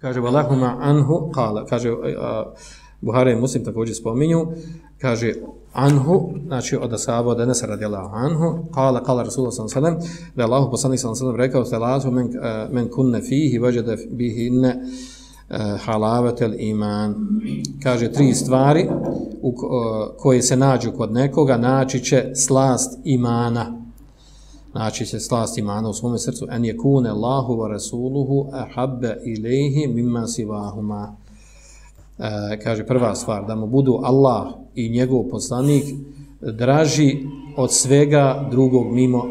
Kaže, valahuma anhu, kala, kaže, e, uh, Buhara i Muslim također spominju, kaže, anhu, znači od asaba od Enesa radijallahu anhu, kala, kala Rasulullah sallam sallam, da je Allah poslanik sallam sallam rekao, salatu men, uh, men kunne fihi, vađade bihi ne uh, e, halavetel iman. Kaže, tri stvari u, uh, koje se nađu kod nekoga, naći će slast imana znači se slast imana u svome srcu. En je kune Allahu wa Rasuluhu ahabbe ilaihi mimma sivahuma e, kaže prva stvar da mu budu Allah i njegov poslanik draži od svega drugog mimo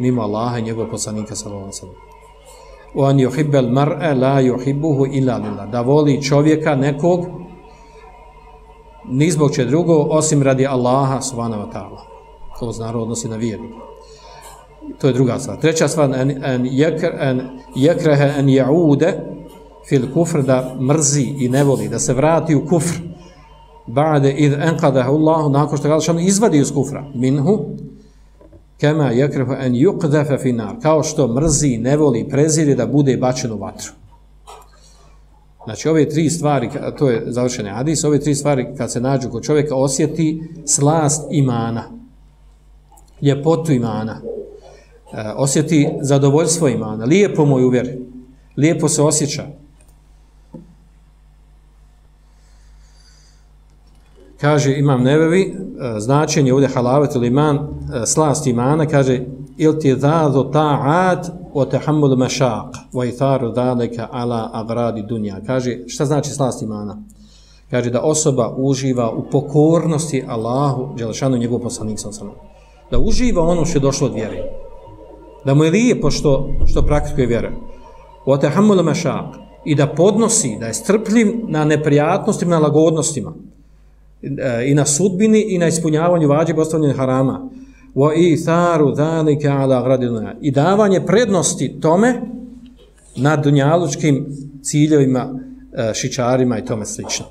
mimo Allaha i njegov poslanika sallallahu alejhi ve wa an yuhibba al-mar'a la yuhibbuhu illa lillah. Da voli čovjeka nekog ni zbog čega drugog osim radi Allaha subhanahu wa ta'ala. To zna odnosi na vjernika To je druga stvar. Treća stvar, en, en, jekr, en jekrehe en jaude fil kufr da mrzi i ne voli, da se vrati u kufr. Ba'de id enkadahu Allahu, nakon što ga Allah izvadi iz kufra. Minhu, kema jekrehe en yukdefe finar. Kao što mrzi ne voli, preziri da bude bačen u vatru. Znači, ove tri stvari, to je završene hadis, ove tri stvari kad se nađu kod čovjeka osjeti slast imana, ljepotu imana, E, osjeti zadovoljstvo imana, lijepo moj uvjeri, lijepo se osjeća. Kaže Imam Nevevi, e, značenje ovdje halavet ili iman, e, slast imana, kaže il ti ta'at o tehammul mešaq wa itharu daleka ala agradi dunja. Kaže, šta znači slast imana? Kaže da osoba uživa u pokornosti Allahu, Đelešanu njegovu poslanik sam sam. Da uživa ono što je došlo od vjere da mu je lijepo što, što praktikuje vjera. وَتَحَمُّلَ tehamulu. I da podnosi, da je strpljiv na neprijatnostima, na lagodnostima. E, I na sudbini i na ispunjavanju vađe postavljanja harama. وَإِثَارُ ذَلِكَ عَلَى غَرَدِنَا ala. I davanje prednosti tome na dunjalučkim ciljevima, e, šičarima i tome slično.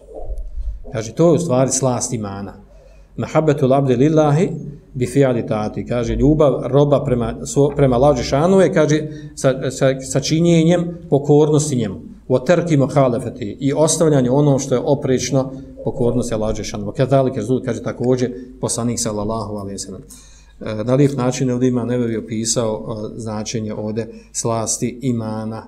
Kaže, to je u stvari slast imana. Mahabbetu labdi lillahi bi fi'ali tati, kaže ljubav roba prema, svo, prema lađi šanuje, kaže sa, sa, sa činjenjem pokornosti njemu. O terki mohalefeti i ostavljanje ono što je oprečno pokornosti lađi šanuje. Kada Rezul kaže također poslanik sallallahu alaihi sallam. E, na lijep način ovdje ima Nebevi opisao e, značenje ovdje slasti imana